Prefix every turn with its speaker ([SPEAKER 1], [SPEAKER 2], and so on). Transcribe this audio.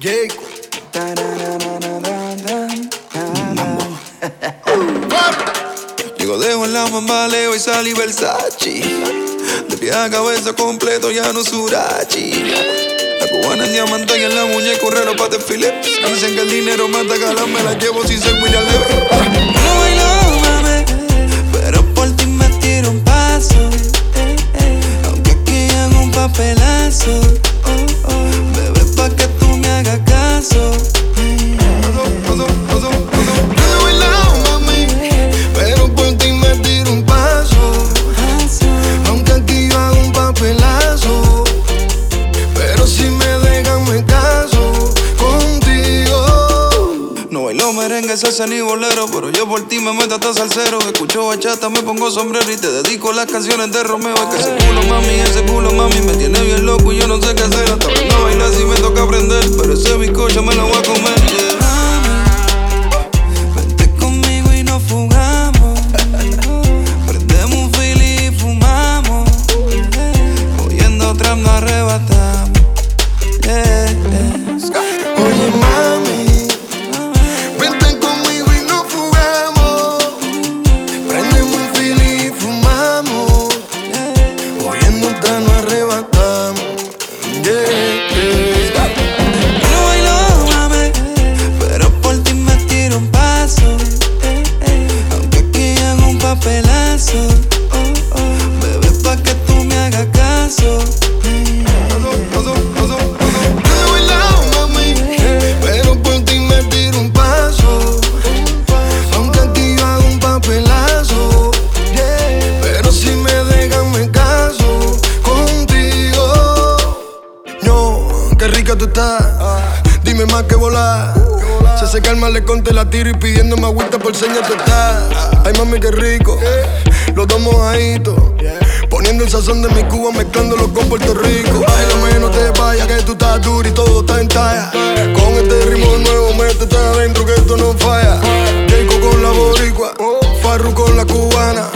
[SPEAKER 1] Jake.
[SPEAKER 2] Digo, dejo en la mamá, Leo y Sally Versace. De pie a cabeza completo, ya no surachi. La cubana en diamante y en la muñeca un reloj para Philips. Dicen que el dinero mata galán, me la llevo sin ser Levy.
[SPEAKER 3] Bailo
[SPEAKER 2] merengue, salsa ni bolero, pero yo por ti me meto hasta salsero. Escucho bachata, me pongo sombrero y te dedico las canciones de Romeo. Es que ese culo, mami, ese culo, mami, me tiene bien loco y yo no sé qué hacer. Hasta aprendo a bailar si me toca aprender, pero ese bizcocho me lo voy a
[SPEAKER 1] Dime más que volar. Se seca el malecón, te la tiro y pidiéndome agüita por señas tú estás. Ay, mami, qué rico. Los dos mojaditos. Poniendo el sazón de mi cuba, mezclándolo con Puerto Rico. Ay, lo menos te vaya, que tú estás duro y todo está en talla. Con este ritmo nuevo, métete adentro, que esto no falla. Jacob con la boricua, Farru con la cubana.